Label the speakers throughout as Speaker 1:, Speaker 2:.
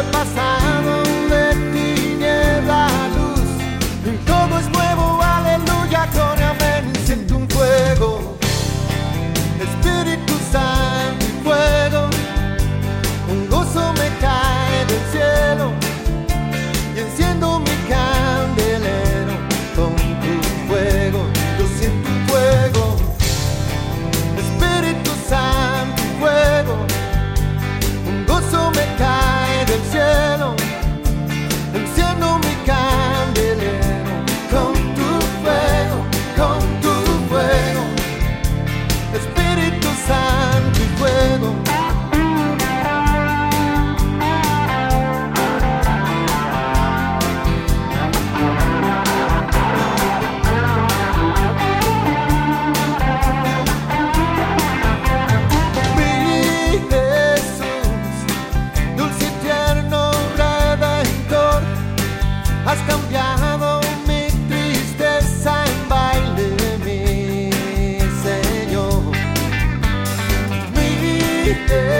Speaker 1: Yo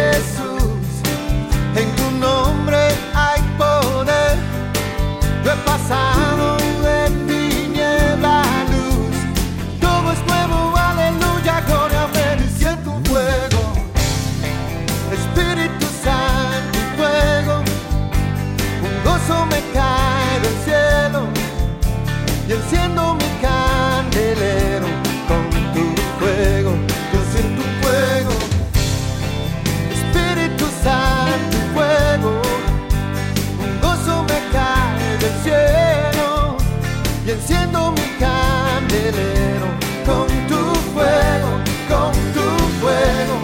Speaker 1: Jesus. y enciendo mi candelero con tu fuego, con tu fuego.